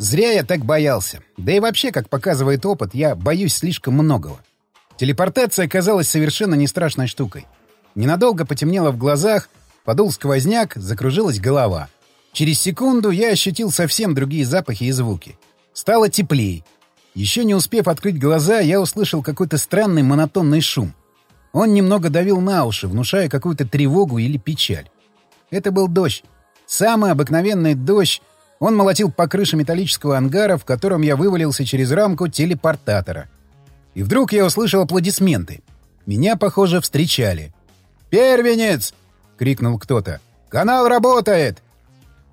Зря я так боялся. Да и вообще, как показывает опыт, я боюсь слишком многого. Телепортация оказалась совершенно не страшной штукой. Ненадолго потемнело в глазах, подул сквозняк, закружилась голова. Через секунду я ощутил совсем другие запахи и звуки. Стало теплей. Еще не успев открыть глаза, я услышал какой-то странный монотонный шум. Он немного давил на уши, внушая какую-то тревогу или печаль. Это был дождь. Самый обыкновенный дождь. Он молотил по крыше металлического ангара, в котором я вывалился через рамку телепортатора. И вдруг я услышал аплодисменты. Меня, похоже, встречали. «Первенец!» — крикнул кто-то. «Канал работает!»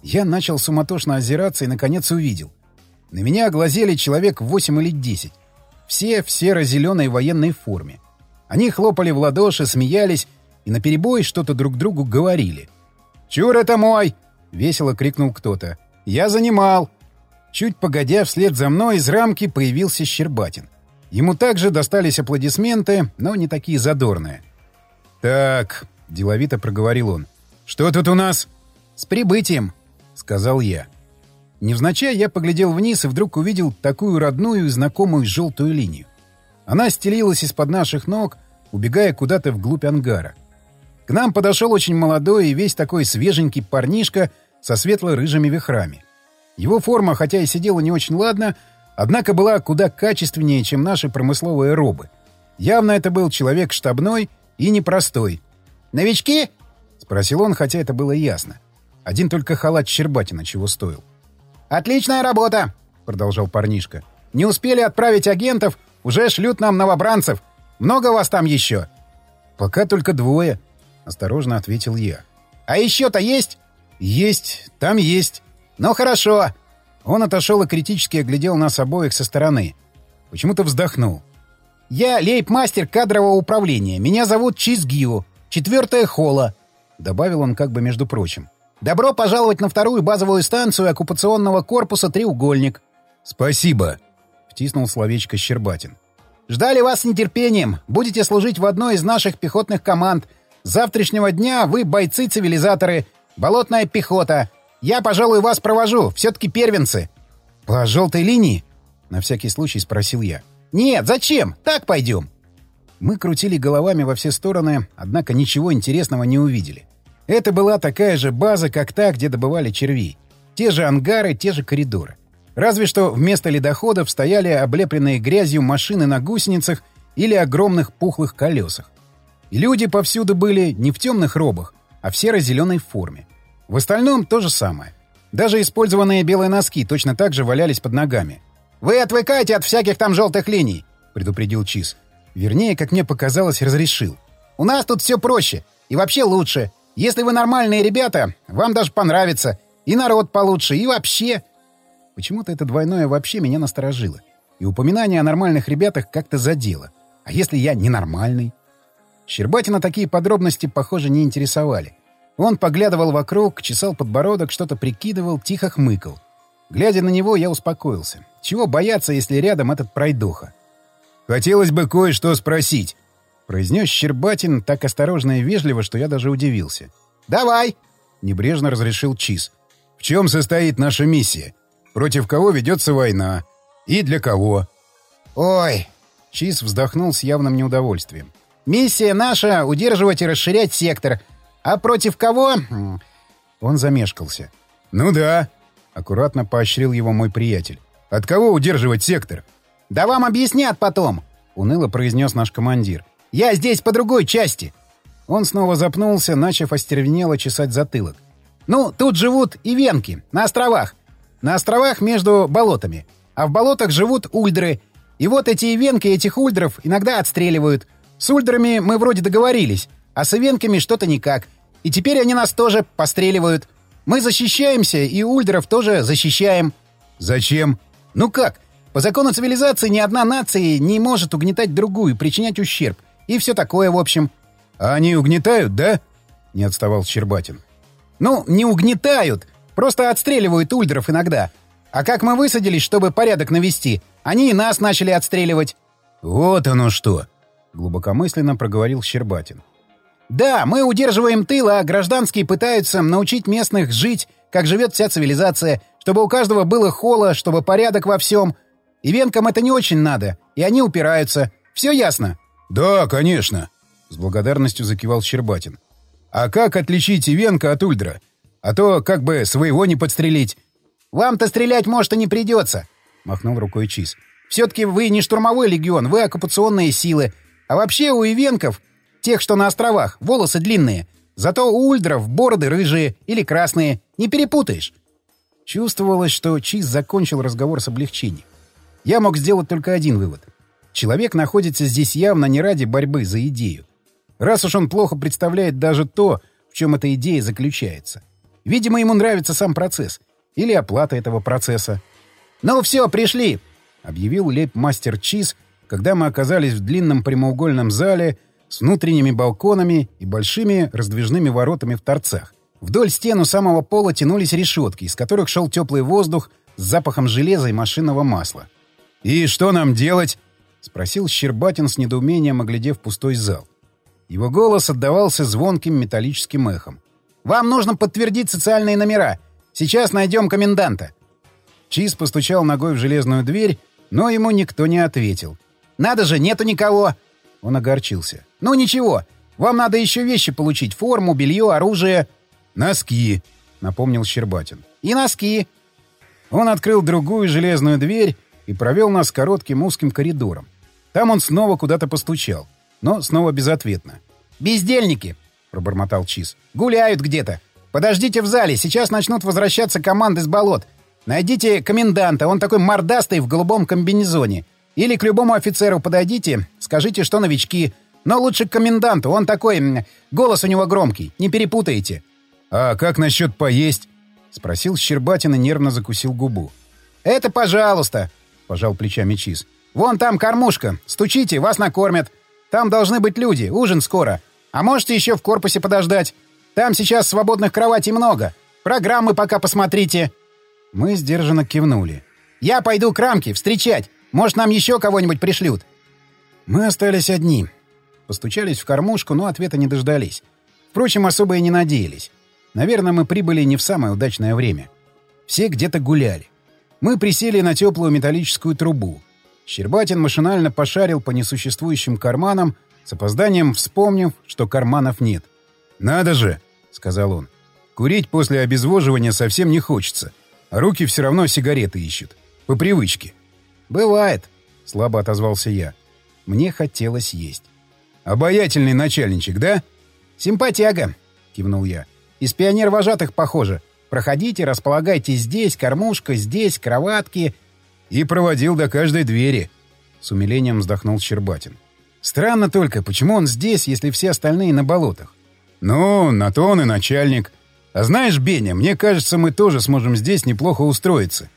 Я начал суматошно озираться и, наконец, увидел. На меня глазели человек восемь или десять. Все в серо-зеленой военной форме. Они хлопали в ладоши, смеялись и наперебой что-то друг другу говорили. «Чур это мой!» — весело крикнул кто-то. «Я занимал!» Чуть погодя, вслед за мной из рамки появился Щербатин. Ему также достались аплодисменты, но не такие задорные. «Так», — деловито проговорил он, — «что тут у нас?» «С прибытием», — сказал я. Невзначай я поглядел вниз и вдруг увидел такую родную и знакомую желтую линию. Она стелилась из-под наших ног, убегая куда-то вглубь ангара. К нам подошел очень молодой и весь такой свеженький парнишка со светло-рыжими вихрами. Его форма, хотя и сидела не очень ладно, однако была куда качественнее, чем наши промысловые робы. Явно это был человек штабной и непростой. «Новички?» — спросил он, хотя это было ясно. Один только халат Щербатина чего стоил. «Отличная работа!» — продолжал парнишка. «Не успели отправить агентов, уже шлют нам новобранцев. Много вас там еще?» «Пока только двое», — осторожно ответил я. «А еще-то есть?» «Есть, там есть». «Ну хорошо». Он отошел и критически оглядел нас обоих со стороны. Почему-то вздохнул. «Я лейб-мастер кадрового управления. Меня зовут Чизгио. Четвертая холла», — добавил он как бы между прочим. «Добро пожаловать на вторую базовую станцию оккупационного корпуса «Треугольник». «Спасибо», — втиснул словечко Щербатин. «Ждали вас с нетерпением. Будете служить в одной из наших пехотных команд. С завтрашнего дня вы бойцы-цивилизаторы, болотная пехота. Я, пожалуй, вас провожу. Все-таки первенцы». «По желтой линии?» — на всякий случай спросил я. «Нет, зачем? Так пойдем». Мы крутили головами во все стороны, однако ничего интересного не увидели. Это была такая же база, как та, где добывали червей. Те же ангары, те же коридоры. Разве что вместо ледоходов стояли облепленные грязью машины на гусеницах или огромных пухлых колесах. Люди повсюду были не в темных робах, а в серо-зеленой форме. В остальном то же самое. Даже использованные белые носки точно так же валялись под ногами. «Вы отвыкайте от всяких там желтых линий», — предупредил Чиз. Вернее, как мне показалось, разрешил. «У нас тут все проще. И вообще лучше. Если вы нормальные ребята, вам даже понравится. И народ получше, и вообще...» Почему-то это двойное вообще меня насторожило. И упоминание о нормальных ребятах как-то задело. А если я ненормальный? Щербатина такие подробности, похоже, не интересовали. Он поглядывал вокруг, чесал подбородок, что-то прикидывал, тихо хмыкал. Глядя на него, я успокоился. Чего бояться, если рядом этот пройдоха? «Хотелось бы кое-что спросить», — произнес Щербатин так осторожно и вежливо, что я даже удивился. «Давай!» — небрежно разрешил Чиз. «В чем состоит наша миссия? Против кого ведется война? И для кого?» «Ой!» — Чиз вздохнул с явным неудовольствием. «Миссия наша — удерживать и расширять сектор. А против кого?» Он замешкался. «Ну да», — аккуратно поощрил его мой приятель. «От кого удерживать сектор?» «Да вам объяснят потом», — уныло произнес наш командир. «Я здесь по другой части». Он снова запнулся, начав остервенело чесать затылок. «Ну, тут живут и венки, на островах. На островах между болотами. А в болотах живут ульдры. И вот эти ивенки этих ульдров иногда отстреливают. С ульдрами мы вроде договорились, а с ивенками что-то никак. И теперь они нас тоже постреливают. Мы защищаемся, и ульдров тоже защищаем. Зачем? Ну как? По закону цивилизации ни одна нация не может угнетать другую, причинять ущерб. И все такое, в общем. А они угнетают, да? Не отставал Щербатин. Ну, не угнетают. Просто отстреливают ульдров иногда. А как мы высадились, чтобы порядок навести, они и нас начали отстреливать. Вот оно что! Глубокомысленно проговорил Щербатин. Да, мы удерживаем тыл, а гражданские пытаются научить местных жить, как живет вся цивилизация, чтобы у каждого было холо, чтобы порядок во всем. И венкам это не очень надо, и они упираются. Все ясно?» «Да, конечно», — с благодарностью закивал Щербатин. «А как отличить Ивенка от Ульдра? А то как бы своего не подстрелить». «Вам-то стрелять, может, и не придется», — махнул рукой Чиз. «Все-таки вы не штурмовой легион, вы оккупационные силы. А вообще у ивенков, тех, что на островах, волосы длинные. Зато у ульдров бороды рыжие или красные. Не перепутаешь». Чувствовалось, что Чиз закончил разговор с облегчением. Я мог сделать только один вывод. Человек находится здесь явно не ради борьбы за идею. Раз уж он плохо представляет даже то, в чем эта идея заключается. Видимо, ему нравится сам процесс. Или оплата этого процесса. «Ну все, пришли!» — объявил лейб-мастер Чиз, когда мы оказались в длинном прямоугольном зале с внутренними балконами и большими раздвижными воротами в торцах. Вдоль стен у самого пола тянулись решетки, из которых шел теплый воздух с запахом железа и машинного масла. «И что нам делать?» — спросил Щербатин с недоумением, оглядев пустой зал. Его голос отдавался звонким металлическим эхом. «Вам нужно подтвердить социальные номера. Сейчас найдем коменданта». Чиз постучал ногой в железную дверь, но ему никто не ответил. «Надо же, нету никого!» Он огорчился. «Ну ничего, вам надо еще вещи получить. Форму, белье, оружие...» «Носки», — напомнил Щербатин. «И носки». Он открыл другую железную дверь и провел нас коротким узким коридором. Там он снова куда-то постучал, но снова безответно. «Бездельники!» — пробормотал Чиз. «Гуляют где-то. Подождите в зале, сейчас начнут возвращаться команды с болот. Найдите коменданта, он такой мордастый в голубом комбинезоне. Или к любому офицеру подойдите, скажите, что новички. Но лучше к коменданту, он такой... Голос у него громкий, не перепутаете». «А как насчет поесть?» — спросил Щербатин и нервно закусил губу. «Это пожалуйста», — пожал плечами Чиз. «Вон там кормушка. Стучите, вас накормят. Там должны быть люди, ужин скоро. А можете еще в корпусе подождать. Там сейчас свободных кроватей много. Программы пока посмотрите». Мы сдержанно кивнули. «Я пойду к рамке встречать. Может, нам еще кого-нибудь пришлют?» Мы остались одни. Постучались в кормушку, но ответа не дождались. Впрочем, особо и не надеялись. Наверное, мы прибыли не в самое удачное время. Все где-то гуляли. Мы присели на теплую металлическую трубу. Щербатин машинально пошарил по несуществующим карманам, с опозданием вспомнив, что карманов нет. «Надо же!» — сказал он. «Курить после обезвоживания совсем не хочется, а руки все равно сигареты ищут. По привычке». «Бывает», — слабо отозвался я. Мне хотелось есть. «Обаятельный начальничек, да?» «Симпатяга», — кивнул я. Из пионер-вожатых похоже. Проходите, располагайтесь здесь, кормушка, здесь, кроватки. И проводил до каждой двери. С умилением вздохнул Щербатин. Странно только, почему он здесь, если все остальные на болотах? Ну, на то он и начальник. А знаешь, Беня, мне кажется, мы тоже сможем здесь неплохо устроиться.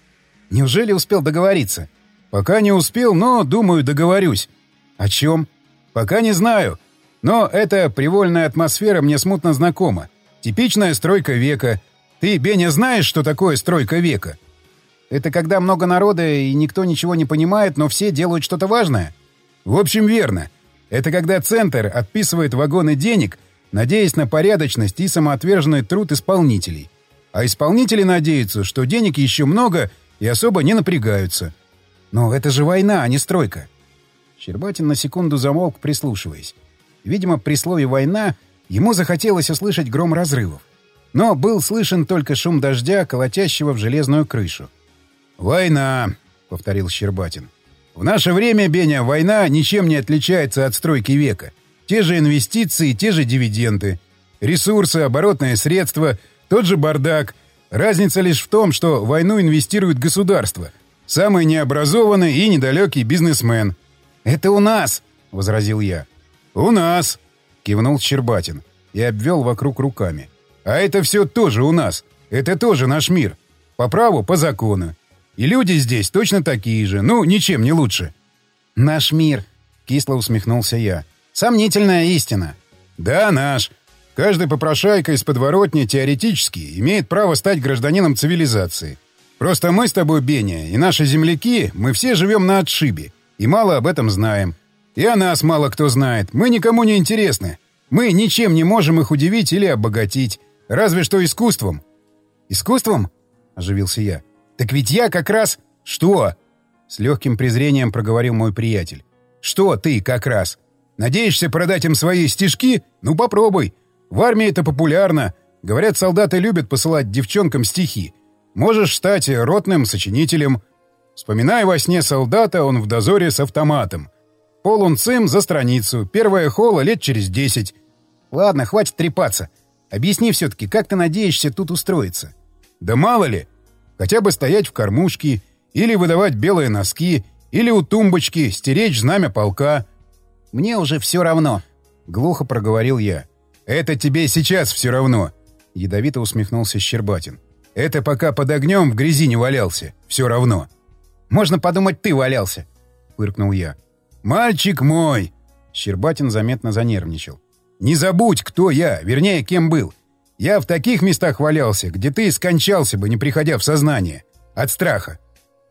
Неужели успел договориться? Пока не успел, но, думаю, договорюсь. О чем? Пока не знаю. Но эта привольная атмосфера мне смутно знакома. Типичная стройка века. Ты, Беня, знаешь, что такое стройка века? Это когда много народа и никто ничего не понимает, но все делают что-то важное? В общем, верно. Это когда центр отписывает вагоны денег, надеясь на порядочность и самоотверженный труд исполнителей. А исполнители надеются, что денег еще много и особо не напрягаются. Но это же война, а не стройка. Щербатин на секунду замолк, прислушиваясь. Видимо, при слове «война» Ему захотелось услышать гром разрывов. Но был слышен только шум дождя, колотящего в железную крышу. «Война», — повторил Щербатин. «В наше время, Беня, война ничем не отличается от стройки века. Те же инвестиции, те же дивиденды. Ресурсы, оборотные средства, тот же бардак. Разница лишь в том, что войну инвестирует государство. Самый необразованный и недалекий бизнесмен». «Это у нас», — возразил я. «У нас», — кивнул Щербатин и обвел вокруг руками. «А это все тоже у нас. Это тоже наш мир. По праву, по закону. И люди здесь точно такие же. Ну, ничем не лучше». «Наш мир», — кисло усмехнулся я. «Сомнительная истина». «Да, наш. Каждый попрошайка из подворотни теоретически имеет право стать гражданином цивилизации. Просто мы с тобой, Беня, и наши земляки, мы все живем на отшибе и мало об этом знаем. И о нас мало кто знает. Мы никому не интересны. Мы ничем не можем их удивить или обогатить. Разве что искусством. «Искусством?» — оживился я. Так ведь я как раз... Что? С легким презрением проговорил мой приятель. Что ты как раз? Надеешься продать им свои стишки? Ну попробуй. В армии это популярно. Говорят, солдаты любят посылать девчонкам стихи. Можешь стать ротным сочинителем. Вспоминай во сне солдата, он в дозоре с автоматом. Полун цим за страницу. Первая хола лет через десять. Ладно, хватит трепаться. Объясни все-таки, как ты надеешься тут устроиться? Да мало ли. Хотя бы стоять в кормушке, или выдавать белые носки, или у тумбочки стеречь знамя полка. Мне уже все равно, — глухо проговорил я. Это тебе сейчас все равно, — ядовито усмехнулся Щербатин. Это пока под огнем в грязи не валялся. Все равно. Можно подумать, ты валялся, — фыркнул я. «Мальчик мой!» Щербатин заметно занервничал. «Не забудь, кто я, вернее, кем был. Я в таких местах валялся, где ты скончался бы, не приходя в сознание. От страха».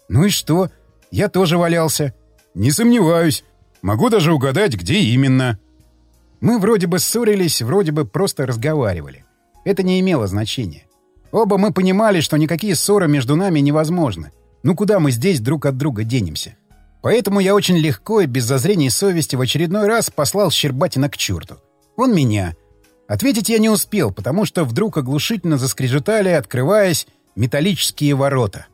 «Ну и что? Я тоже валялся». «Не сомневаюсь. Могу даже угадать, где именно». Мы вроде бы ссорились, вроде бы просто разговаривали. Это не имело значения. Оба мы понимали, что никакие ссоры между нами невозможны. Ну куда мы здесь друг от друга денемся? Поэтому я очень легко и без зазрений совести в очередной раз послал Щербатина к черту. Он меня. Ответить я не успел, потому что вдруг оглушительно заскрежетали, открываясь, металлические ворота.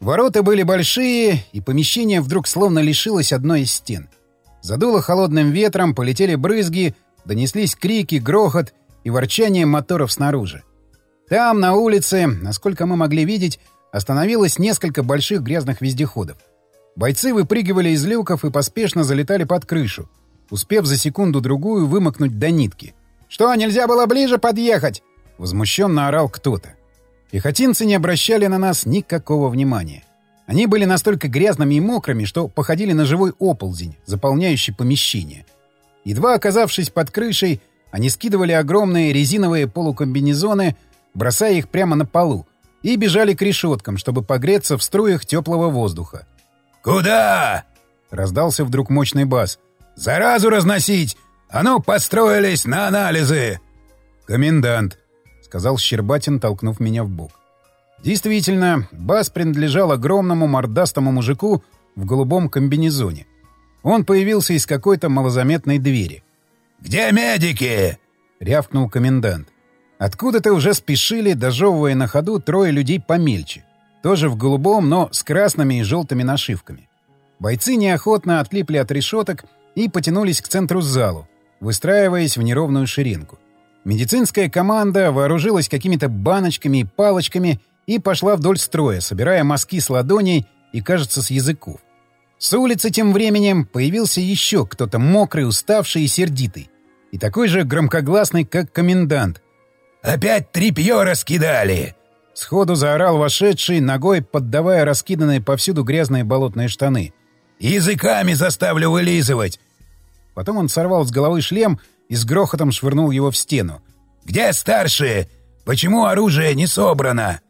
Ворота были большие, и помещение вдруг словно лишилось одной из стен. Задуло холодным ветром, полетели брызги, донеслись крики, грохот и ворчание моторов снаружи. Там, на улице, насколько мы могли видеть, остановилось несколько больших грязных вездеходов. Бойцы выпрыгивали из люков и поспешно залетали под крышу, успев за секунду-другую вымокнуть до нитки. «Что, нельзя было ближе подъехать?» — возмущенно орал кто-то. Пехотинцы не обращали на нас никакого внимания. Они были настолько грязными и мокрыми, что походили на живой оползень, заполняющий помещение. Едва оказавшись под крышей, они скидывали огромные резиновые полукомбинезоны, бросая их прямо на полу, и бежали к решеткам, чтобы погреться в струях теплого воздуха. «Куда?» — раздался вдруг мощный бас. «Заразу разносить! А ну, построились на анализы!» «Комендант», — сказал Щербатин, толкнув меня в бок. Действительно, бас принадлежал огромному мордастому мужику в голубом комбинезоне. Он появился из какой-то малозаметной двери. «Где медики?» — рявкнул комендант. Откуда-то уже спешили, дожевывая на ходу, трое людей помельче. Тоже в голубом, но с красными и желтыми нашивками. Бойцы неохотно отлипли от решеток и потянулись к центру залу, выстраиваясь в неровную ширинку. Медицинская команда вооружилась какими-то баночками и палочками и пошла вдоль строя, собирая мазки с ладоней и, кажется, с языков. С улицы тем временем появился еще кто-то мокрый, уставший и сердитый. И такой же громкогласный, как комендант. «Опять тряпье раскидали!» Сходу заорал вошедший, ногой поддавая раскиданные повсюду грязные болотные штаны. «Языками заставлю вылизывать!» Потом он сорвал с головы шлем и с грохотом швырнул его в стену. «Где старшие? Почему оружие не собрано?»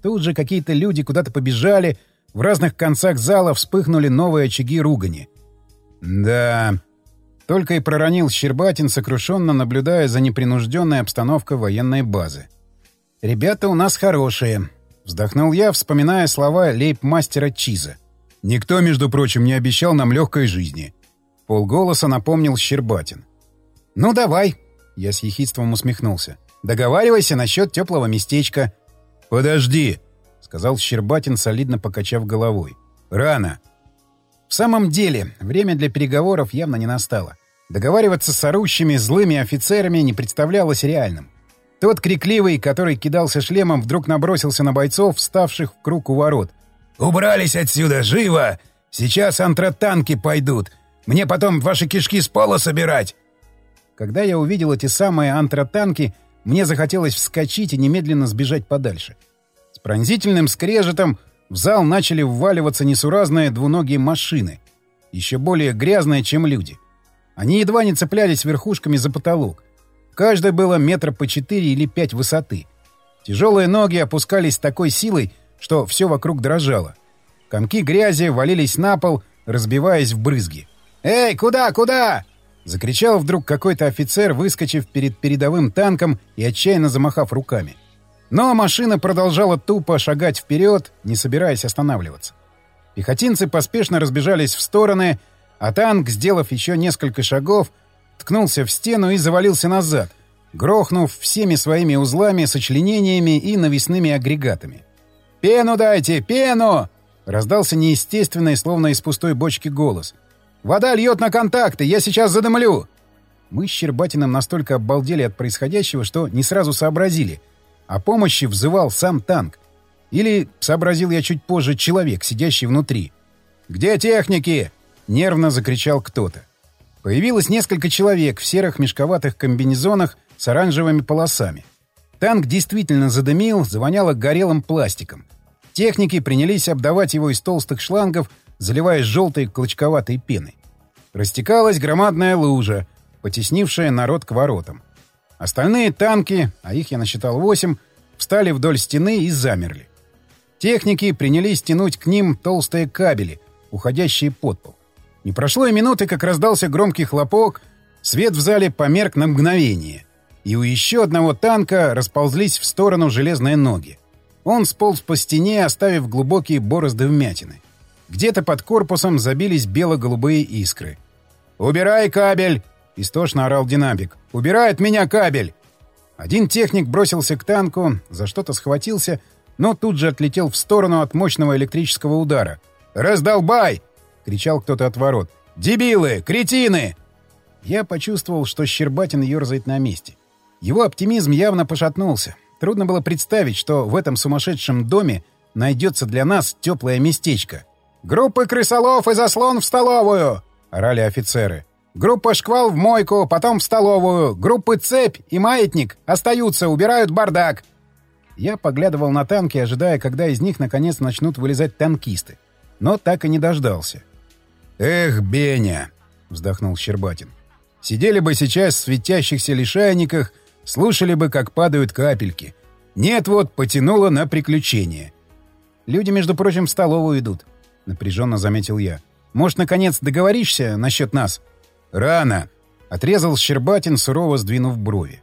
Тут же какие-то люди куда-то побежали, в разных концах зала вспыхнули новые очаги ругани. «Да...» Только и проронил Щербатин, сокрушенно наблюдая за непринужденной обстановкой военной базы. «Ребята у нас хорошие», — вздохнул я, вспоминая слова лейб-мастера Чиза. «Никто, между прочим, не обещал нам легкой жизни». Полголоса напомнил Щербатин. «Ну, давай», — я с ехидством усмехнулся. «Договаривайся насчет теплого местечка». «Подожди», — сказал Щербатин, солидно покачав головой. «Рано». В самом деле, время для переговоров явно не настало. Договариваться с орущими злыми офицерами не представлялось реальным. Тот крикливый, который кидался шлемом, вдруг набросился на бойцов, вставших в круг у ворот. «Убрались отсюда! Живо! Сейчас антротанки пойдут! Мне потом ваши кишки с пола собирать!» Когда я увидел эти самые антротанки, мне захотелось вскочить и немедленно сбежать подальше. С пронзительным скрежетом в зал начали вваливаться несуразные двуногие машины, еще более грязные, чем люди. Они едва не цеплялись верхушками за потолок каждой было метра по четыре или пять высоты. Тяжелые ноги опускались с такой силой, что все вокруг дрожало. Комки грязи валились на пол, разбиваясь в брызги. «Эй, куда, куда?» — закричал вдруг какой-то офицер, выскочив перед передовым танком и отчаянно замахав руками. Но машина продолжала тупо шагать вперед, не собираясь останавливаться. Пехотинцы поспешно разбежались в стороны, а танк, сделав еще несколько шагов, ткнулся в стену и завалился назад, грохнув всеми своими узлами, сочленениями и навесными агрегатами. «Пену дайте! Пену!» — раздался неестественный, словно из пустой бочки голос. «Вода льет на контакты! Я сейчас задымлю!» Мы с Щербатиным настолько обалдели от происходящего, что не сразу сообразили. О помощи взывал сам танк. Или, сообразил я чуть позже, человек, сидящий внутри. «Где техники?» — нервно закричал кто-то. Появилось несколько человек в серых мешковатых комбинезонах с оранжевыми полосами. Танк действительно задымил, завоняло горелым пластиком. Техники принялись обдавать его из толстых шлангов, заливая желтой клочковатой пеной. Растекалась громадная лужа, потеснившая народ к воротам. Остальные танки, а их я насчитал восемь, встали вдоль стены и замерли. Техники принялись тянуть к ним толстые кабели, уходящие под пол. Не прошло и минуты, как раздался громкий хлопок, свет в зале померк на мгновение, и у еще одного танка расползлись в сторону железные ноги. Он сполз по стене, оставив глубокие борозды вмятины. Где-то под корпусом забились бело-голубые искры. «Убирай кабель!» — истошно орал динамик. «Убирай от меня кабель!» Один техник бросился к танку, за что-то схватился, но тут же отлетел в сторону от мощного электрического удара. «Раздолбай!» Кричал кто-то от ворот. «Дебилы! Кретины!» Я почувствовал, что Щербатин ерзает на месте. Его оптимизм явно пошатнулся. Трудно было представить, что в этом сумасшедшем доме найдется для нас теплое местечко. «Группы крысолов и заслон в столовую!» — орали офицеры. «Группа шквал в мойку, потом в столовую. Группы цепь и маятник остаются, убирают бардак». Я поглядывал на танки, ожидая, когда из них наконец начнут вылезать танкисты. Но так и не дождался. «Эх, Беня!» — вздохнул Щербатин. «Сидели бы сейчас в светящихся лишайниках, слушали бы, как падают капельки. Нет, вот, потянуло на приключения». «Люди, между прочим, в столовую идут», — напряженно заметил я. «Может, наконец договоришься насчет нас?» «Рано!» — отрезал Щербатин, сурово сдвинув брови.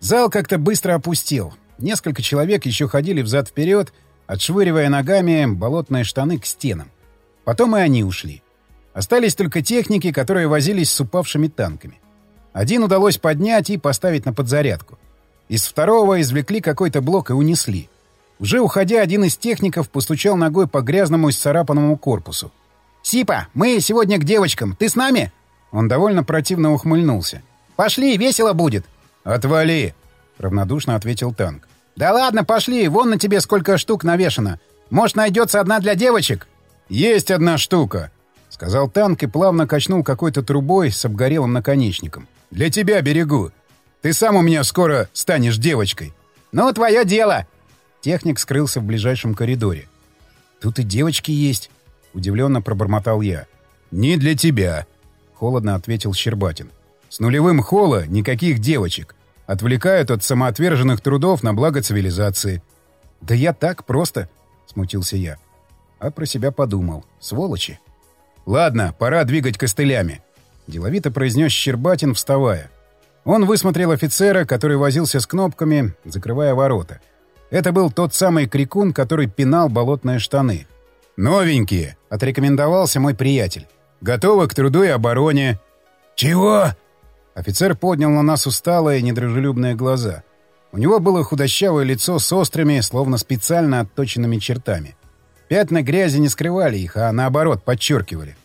Зал как-то быстро опустел. Несколько человек еще ходили взад-вперед, отшвыривая ногами болотные штаны к стенам. Потом и они ушли. Остались только техники, которые возились с упавшими танками. Один удалось поднять и поставить на подзарядку. Из второго извлекли какой-то блок и унесли. Уже уходя, один из техников постучал ногой по грязному и сцарапанному корпусу. «Сипа, мы сегодня к девочкам. Ты с нами?» Он довольно противно ухмыльнулся. «Пошли, весело будет!» «Отвали!» — равнодушно ответил танк. «Да ладно, пошли, вон на тебе сколько штук навешано. Может, найдется одна для девочек?» «Есть одна штука!» — сказал танк и плавно качнул какой-то трубой с обгорелым наконечником. «Для тебя берегу. Ты сам у меня скоро станешь девочкой». «Ну, твое дело!» Техник скрылся в ближайшем коридоре. «Тут и девочки есть», — удивленно пробормотал я. «Не для тебя», — холодно ответил Щербатин. «С нулевым холла никаких девочек. Отвлекают от самоотверженных трудов на благо цивилизации». «Да я так просто», — смутился я. А про себя подумал. «Сволочи». «Ладно, пора двигать костылями», — деловито произнес Щербатин, вставая. Он высмотрел офицера, который возился с кнопками, закрывая ворота. Это был тот самый крикун, который пинал болотные штаны. «Новенькие!» — отрекомендовался мой приятель. «Готовы к труду и обороне». «Чего?» Офицер поднял на нас усталые, недружелюбные глаза. У него было худощавое лицо с острыми, словно специально отточенными чертами. Пятна грязи не скрывали их, а наоборот, подчеркивали.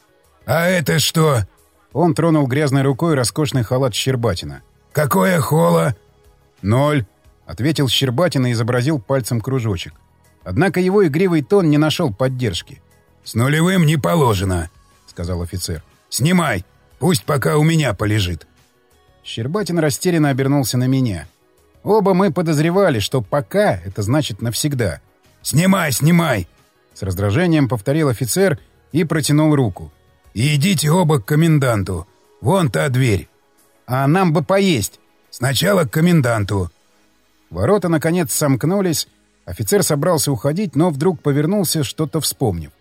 «А это что?» Он тронул грязной рукой роскошный халат Щербатина. «Какое холо?» «Ноль», — ответил Щербатин и изобразил пальцем кружочек. Однако его игривый тон не нашел поддержки. «С нулевым не положено», — сказал офицер. «Снимай, пусть пока у меня полежит». Щербатин растерянно обернулся на меня. Оба мы подозревали, что «пока» — это значит «навсегда». «Снимай, снимай!» С раздражением повторил офицер и протянул руку. идите оба к коменданту. Вон та дверь. А нам бы поесть. Сначала к коменданту. Ворота, наконец, сомкнулись. Офицер собрался уходить, но вдруг повернулся, что-то вспомнив.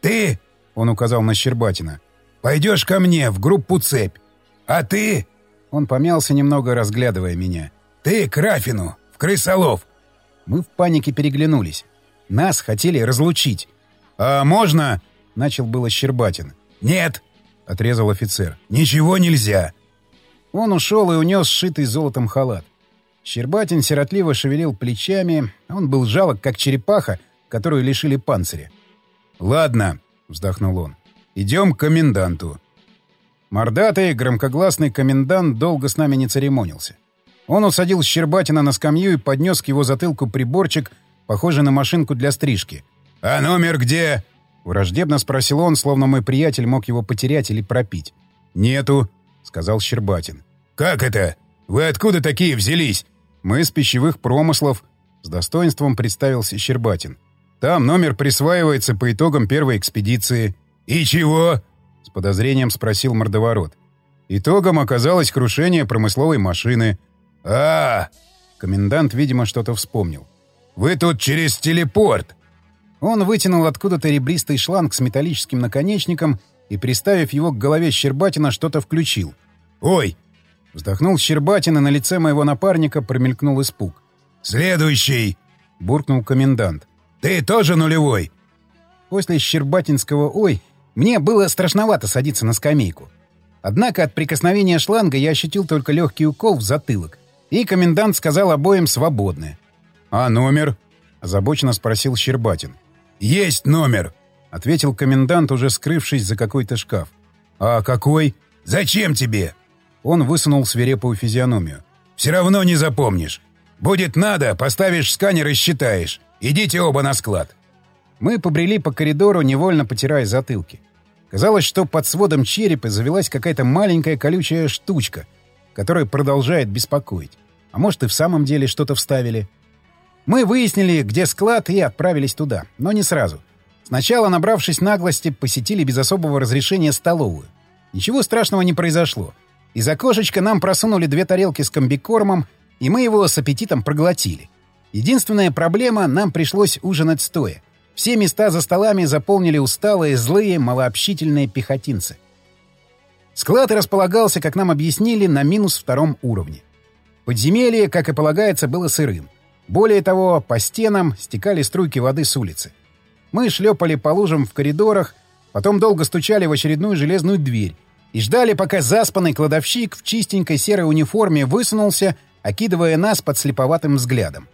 «Ты!» — он указал на Щербатина. «Пойдешь ко мне, в группу «Цепь». А ты...» Он помялся немного, разглядывая меня. «Ты к Рафину, в крысолов. Мы в панике переглянулись. Нас хотели разлучить. «А можно?» — начал было Щербатин. «Нет!» — отрезал офицер. «Ничего нельзя!» Он ушел и унес сшитый золотом халат. Щербатин сиротливо шевелил плечами. Он был жалок, как черепаха, которую лишили панциря. «Ладно», — вздохнул он. «Идем к коменданту». Мордатый, громкогласный комендант долго с нами не церемонился. Он усадил Щербатина на скамью и поднес к его затылку приборчик, похожий на машинку для стрижки. «А номер где?» — враждебно спросил он, словно мой приятель мог его потерять или пропить. «Нету», — сказал Щербатин. «Как это? Вы откуда такие взялись?» «Мы из пищевых промыслов», — с достоинством представился Щербатин. «Там номер присваивается по итогам первой экспедиции». «И чего?» — с подозрением спросил мордоворот. Итогом оказалось крушение промысловой машины. а, Комендант, видимо, что-то вспомнил. «Вы тут через телепорт!» Он вытянул откуда-то ребристый шланг с металлическим наконечником и, приставив его к голове Щербатина, что-то включил. «Ой!» Вздохнул Щербатин, и на лице моего напарника промелькнул испуг. «Следующий!» — буркнул комендант. «Ты тоже нулевой?» После Щербатинского «Ой» мне было страшновато садиться на скамейку. Однако от прикосновения шланга я ощутил только легкий укол в затылок, и комендант сказал обоим свободны. «А номер?» — озабоченно спросил Щербатин. «Есть номер!» — ответил комендант, уже скрывшись за какой-то шкаф. «А какой? Зачем тебе?» Он высунул свирепую физиономию. «Все равно не запомнишь. Будет надо, поставишь сканер и считаешь. Идите оба на склад». Мы побрели по коридору, невольно потирая затылки. Казалось, что под сводом черепа завелась какая-то маленькая колючая штучка, которая продолжает беспокоить. А может, и в самом деле что-то вставили. Мы выяснили, где склад, и отправились туда. Но не сразу. Сначала, набравшись наглости, посетили без особого разрешения столовую. Ничего страшного не произошло. Из окошечка нам просунули две тарелки с комбикормом, и мы его с аппетитом проглотили. Единственная проблема — нам пришлось ужинать стоя. Все места за столами заполнили усталые, злые, малообщительные пехотинцы. Склад располагался, как нам объяснили, на минус втором уровне. Подземелье, как и полагается, было сырым. Более того, по стенам стекали струйки воды с улицы. Мы шлепали по лужам в коридорах, потом долго стучали в очередную железную дверь и ждали, пока заспанный кладовщик в чистенькой серой униформе высунулся, окидывая нас под слеповатым взглядом.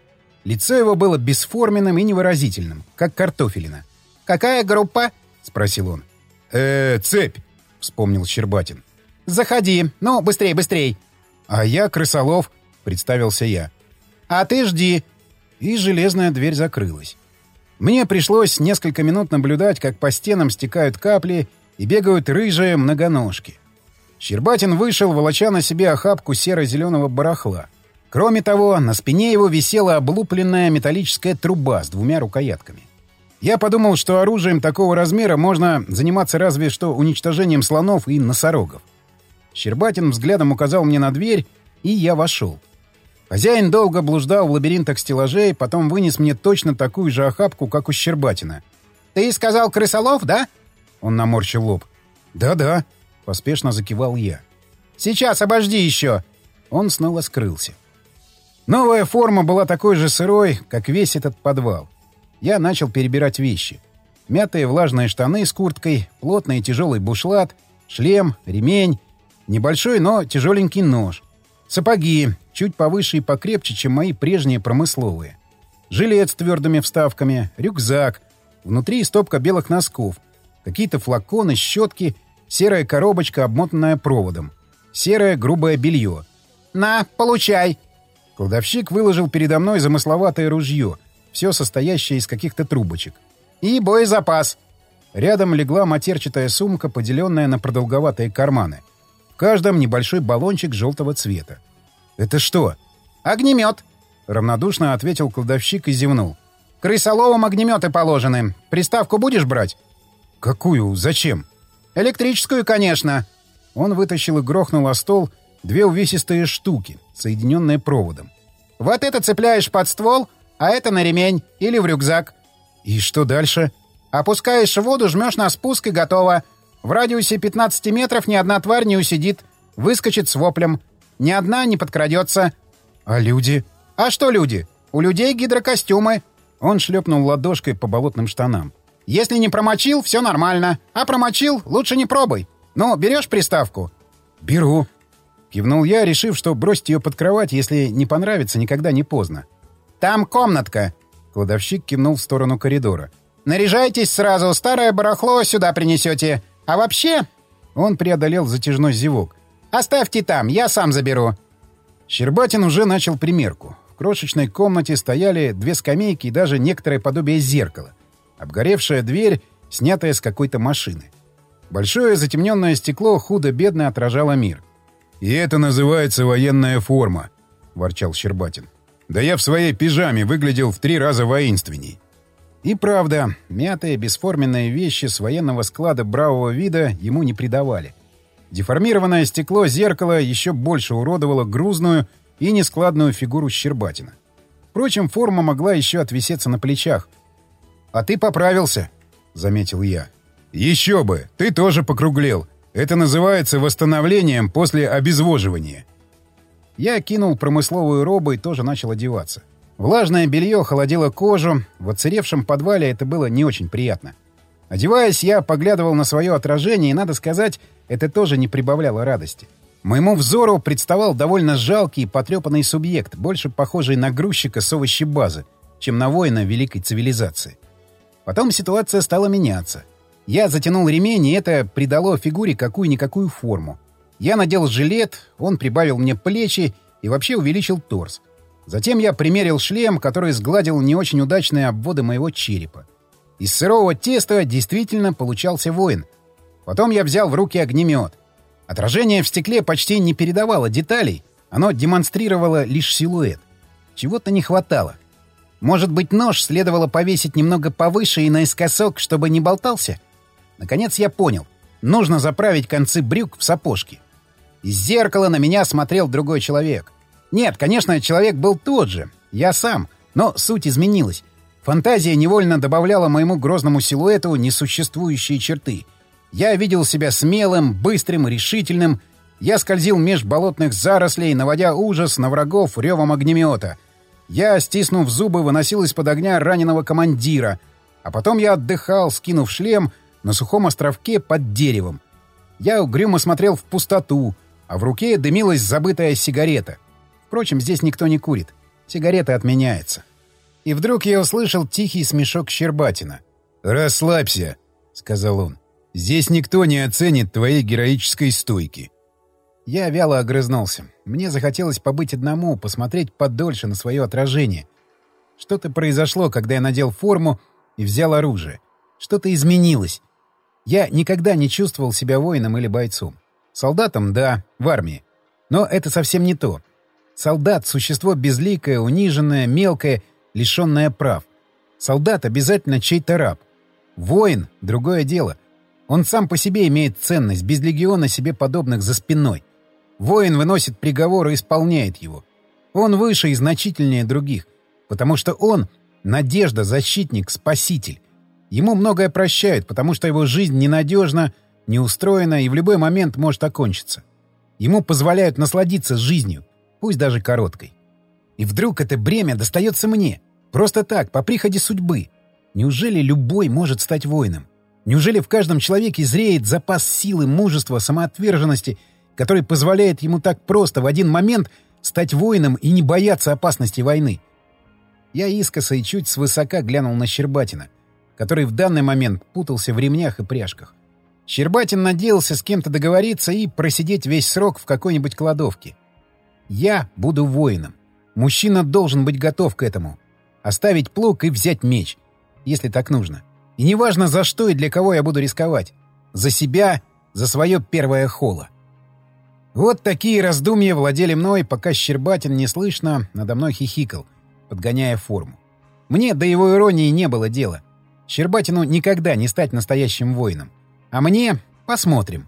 Лицо его было бесформенным и невыразительным, как картофелина. «Какая группа?» — спросил он. э цепь», — вспомнил Щербатин. «Заходи. Ну, быстрей, быстрей». «А я Крысолов», — представился я. «А ты жди». И железная дверь закрылась. Мне пришлось несколько минут наблюдать, как по стенам стекают капли и бегают рыжие многоножки. Щербатин вышел, волоча на себе охапку серо-зеленого барахла. Кроме того, на спине его висела облупленная металлическая труба с двумя рукоятками. Я подумал, что оружием такого размера можно заниматься разве что уничтожением слонов и носорогов. Щербатин взглядом указал мне на дверь, и я вошел. Хозяин долго блуждал в лабиринтах стеллажей, потом вынес мне точно такую же охапку, как у Щербатина. «Ты сказал крысолов, да?» Он наморщил лоб. «Да-да», — поспешно закивал я. «Сейчас, обожди еще!» Он снова скрылся. Новая форма была такой же сырой, как весь этот подвал. Я начал перебирать вещи. Мятые влажные штаны с курткой, плотный и тяжелый бушлат, шлем, ремень, небольшой, но тяжеленький нож, сапоги, чуть повыше и покрепче, чем мои прежние промысловые, жилет с твердыми вставками, рюкзак, внутри стопка белых носков, какие-то флаконы, щетки, серая коробочка, обмотанная проводом, серое грубое белье. «На, получай!» Кладовщик выложил передо мной замысловатое ружье, все состоящее из каких-то трубочек. И боезапас. Рядом легла матерчатая сумка, поделенная на продолговатые карманы. В каждом небольшой баллончик желтого цвета. «Это что?» «Огнемет», — равнодушно ответил кладовщик и зевнул. «Крысоловым огнеметы положены. Приставку будешь брать?» «Какую? Зачем?» «Электрическую, конечно». Он вытащил и грохнул о стол две увесистые штуки, соединенные проводом. «Вот это цепляешь под ствол, а это на ремень или в рюкзак». «И что дальше?» «Опускаешь воду, жмешь на спуск и готово. В радиусе 15 метров ни одна тварь не усидит. Выскочит с воплем. Ни одна не подкрадется». «А люди?» «А что люди? У людей гидрокостюмы». Он шлепнул ладошкой по болотным штанам. «Если не промочил, все нормально. А промочил, лучше не пробуй. Ну, берешь приставку?» «Беру». Кивнул я, решив, что бросить ее под кровать, если не понравится, никогда не поздно. «Там комнатка!» Кладовщик кивнул в сторону коридора. «Наряжайтесь сразу, старое барахло сюда принесете. А вообще...» Он преодолел затяжной зевок. «Оставьте там, я сам заберу». Щербатин уже начал примерку. В крошечной комнате стояли две скамейки и даже некоторое подобие зеркала. Обгоревшая дверь, снятая с какой-то машины. Большое затемненное стекло худо-бедно отражало мир. «И это называется военная форма», — ворчал Щербатин. «Да я в своей пижаме выглядел в три раза воинственней». И правда, мятые бесформенные вещи с военного склада бравого вида ему не придавали. Деформированное стекло зеркала еще больше уродовало грузную и нескладную фигуру Щербатина. Впрочем, форма могла еще отвисеться на плечах. «А ты поправился», — заметил я. «Еще бы! Ты тоже покруглел. Это называется восстановлением после обезвоживания». Я кинул промысловую робу и тоже начал одеваться. Влажное белье холодило кожу, в оцаревшем подвале это было не очень приятно. Одеваясь, я поглядывал на свое отражение, и, надо сказать, это тоже не прибавляло радости. Моему взору представал довольно жалкий и потрепанный субъект, больше похожий на грузчика с овощебазы, чем на воина великой цивилизации. Потом ситуация стала меняться. Я затянул ремень, и это придало фигуре какую-никакую форму. Я надел жилет, он прибавил мне плечи и вообще увеличил торс. Затем я примерил шлем, который сгладил не очень удачные обводы моего черепа. Из сырого теста действительно получался воин. Потом я взял в руки огнемет. Отражение в стекле почти не передавало деталей, оно демонстрировало лишь силуэт. Чего-то не хватало. Может быть, нож следовало повесить немного повыше и наискосок, чтобы не болтался? Наконец я понял. Нужно заправить концы брюк в сапожки. Из зеркала на меня смотрел другой человек. Нет, конечно, человек был тот же. Я сам. Но суть изменилась. Фантазия невольно добавляла моему грозному силуэту несуществующие черты. Я видел себя смелым, быстрым, решительным. Я скользил меж болотных зарослей, наводя ужас на врагов ревом огнемета. Я, стиснув зубы, выносил из-под огня раненого командира. А потом я отдыхал, скинув шлем, на сухом островке под деревом. Я угрюмо смотрел в пустоту, а в руке дымилась забытая сигарета — Впрочем, здесь никто не курит. Сигарета отменяется. И вдруг я услышал тихий смешок Щербатина. «Расслабься», — сказал он. «Здесь никто не оценит твоей героической стойки». Я вяло огрызнулся. Мне захотелось побыть одному, посмотреть подольше на свое отражение. Что-то произошло, когда я надел форму и взял оружие. Что-то изменилось. Я никогда не чувствовал себя воином или бойцом. Солдатом — да, в армии. Но это совсем не то. Солдат — существо безликое, униженное, мелкое, лишенное прав. Солдат обязательно чей-то раб. Воин — другое дело. Он сам по себе имеет ценность, без легиона себе подобных за спиной. Воин выносит приговор и исполняет его. Он выше и значительнее других, потому что он — надежда, защитник, спаситель. Ему многое прощают, потому что его жизнь ненадежна, неустроена и в любой момент может окончиться. Ему позволяют насладиться жизнью, пусть даже короткой. И вдруг это бремя достается мне. Просто так, по приходе судьбы. Неужели любой может стать воином? Неужели в каждом человеке зреет запас силы, мужества, самоотверженности, который позволяет ему так просто в один момент стать воином и не бояться опасности войны? Я искоса и чуть свысока глянул на Щербатина, который в данный момент путался в ремнях и пряжках. Щербатин надеялся с кем-то договориться и просидеть весь срок в какой-нибудь кладовке. Я буду воином. Мужчина должен быть готов к этому. Оставить плуг и взять меч, если так нужно. И неважно, за что и для кого я буду рисковать. За себя, за свое первое холо. Вот такие раздумья владели мной, пока Щербатин неслышно надо мной хихикал, подгоняя форму. Мне до его иронии не было дела. Щербатину никогда не стать настоящим воином. А мне посмотрим.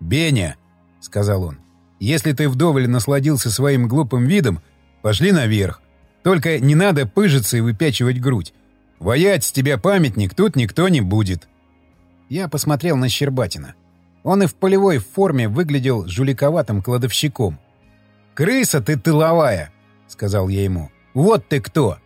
«Беня!» — сказал он. Если ты вдоволь насладился своим глупым видом, пошли наверх. Только не надо пыжиться и выпячивать грудь. Воять с тебя памятник тут никто не будет. Я посмотрел на Щербатина. Он и в полевой форме выглядел жуликоватым кладовщиком. «Крыса ты тыловая!» — сказал я ему. Вот ты кто!»